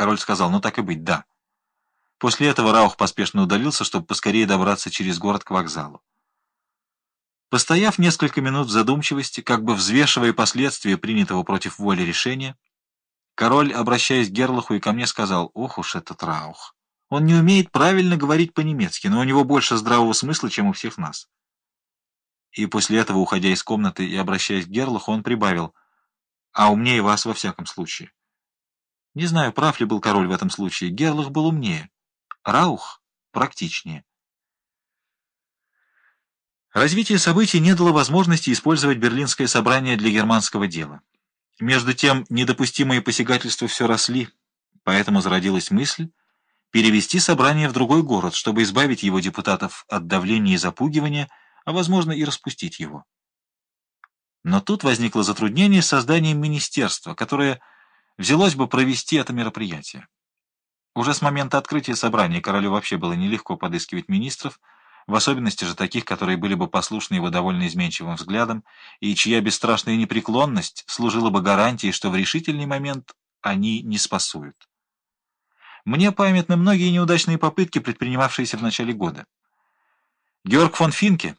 Король сказал, ну так и быть, да. После этого Раух поспешно удалился, чтобы поскорее добраться через город к вокзалу. Постояв несколько минут в задумчивости, как бы взвешивая последствия принятого против воли решения, король, обращаясь к Герлаху и ко мне, сказал, «Ох уж этот Раух! Он не умеет правильно говорить по-немецки, но у него больше здравого смысла, чем у всех нас». И после этого, уходя из комнаты и обращаясь к Герлаху, он прибавил, «А умнее вас во всяком случае». Не знаю, прав ли был король в этом случае, Герлах был умнее, Раух практичнее. Развитие событий не дало возможности использовать Берлинское собрание для германского дела. Между тем, недопустимые посягательства все росли, поэтому зародилась мысль перевести собрание в другой город, чтобы избавить его депутатов от давления и запугивания, а, возможно, и распустить его. Но тут возникло затруднение с созданием министерства, которое взялось бы провести это мероприятие. Уже с момента открытия собрания королю вообще было нелегко подыскивать министров, в особенности же таких, которые были бы послушны его довольно изменчивым взглядам, и чья бесстрашная непреклонность служила бы гарантией, что в решительный момент они не спасуют. Мне памятны многие неудачные попытки, предпринимавшиеся в начале года. Георг фон Финке,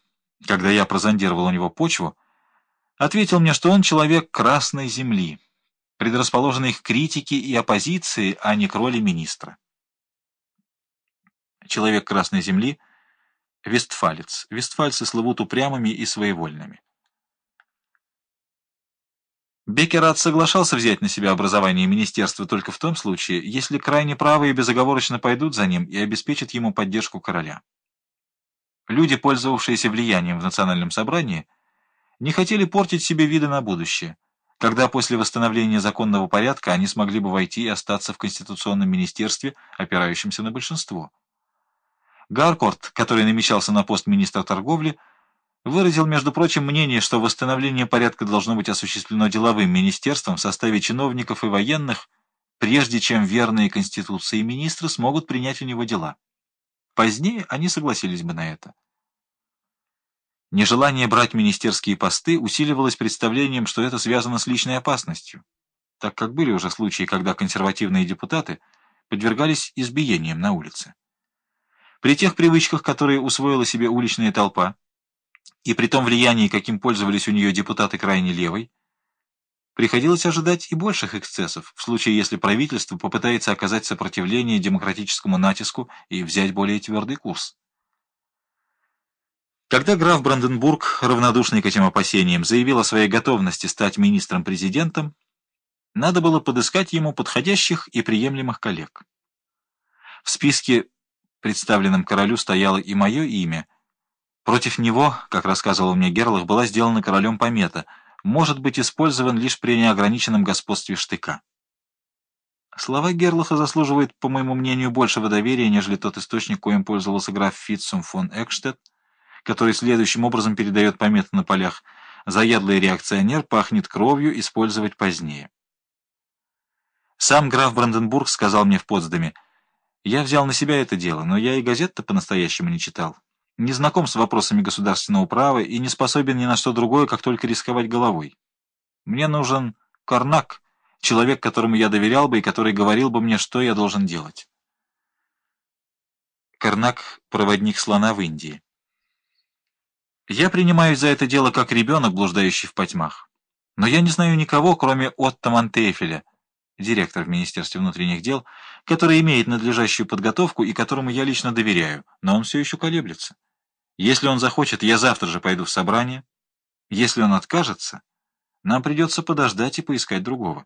когда я прозондировал у него почву, ответил мне, что он человек Красной Земли, предрасположенный к критике и оппозиции, а не к роли министра. Человек Красной Земли — Вестфалец. Вестфальцы слывут упрямыми и своевольными. Беккерат соглашался взять на себя образование министерства только в том случае, если крайне правые безоговорочно пойдут за ним и обеспечат ему поддержку короля. Люди, пользовавшиеся влиянием в национальном собрании, не хотели портить себе виды на будущее, когда после восстановления законного порядка они смогли бы войти и остаться в Конституционном министерстве, опирающемся на большинство. Гаркорт, который намечался на пост министра торговли, выразил, между прочим, мнение, что восстановление порядка должно быть осуществлено деловым министерством в составе чиновников и военных, прежде чем верные Конституции министры смогут принять у него дела. Позднее они согласились бы на это. Нежелание брать министерские посты усиливалось представлением, что это связано с личной опасностью, так как были уже случаи, когда консервативные депутаты подвергались избиениям на улице. При тех привычках, которые усвоила себе уличная толпа, и при том влиянии, каким пользовались у нее депутаты крайне левой, приходилось ожидать и больших эксцессов, в случае, если правительство попытается оказать сопротивление демократическому натиску и взять более твердый курс. Когда граф Бранденбург, равнодушный к этим опасениям, заявил о своей готовности стать министром-президентом, надо было подыскать ему подходящих и приемлемых коллег. В списке представленном королю стояло и мое имя. Против него, как рассказывал мне Герлах, была сделана королем помета, может быть использован лишь при неограниченном господстве штыка. Слова Герлаха заслуживают, по моему мнению, большего доверия, нежели тот источник, коим пользовался граф Фитцум фон Экштедт, который следующим образом передает пометы на полях «Заядлый реакционер пахнет кровью, использовать позднее». Сам граф Бранденбург сказал мне в Потсдаме, я взял на себя это дело, но я и газет-то по-настоящему не читал. Не знаком с вопросами государственного права и не способен ни на что другое, как только рисковать головой. Мне нужен Карнак, человек, которому я доверял бы и который говорил бы мне, что я должен делать. Карнак — проводник слона в Индии. Я принимаюсь за это дело как ребенок, блуждающий в потьмах. Но я не знаю никого, кроме Отто Монтефеля, директор в Министерстве внутренних дел, который имеет надлежащую подготовку и которому я лично доверяю, но он все еще колеблется. Если он захочет, я завтра же пойду в собрание. Если он откажется, нам придется подождать и поискать другого.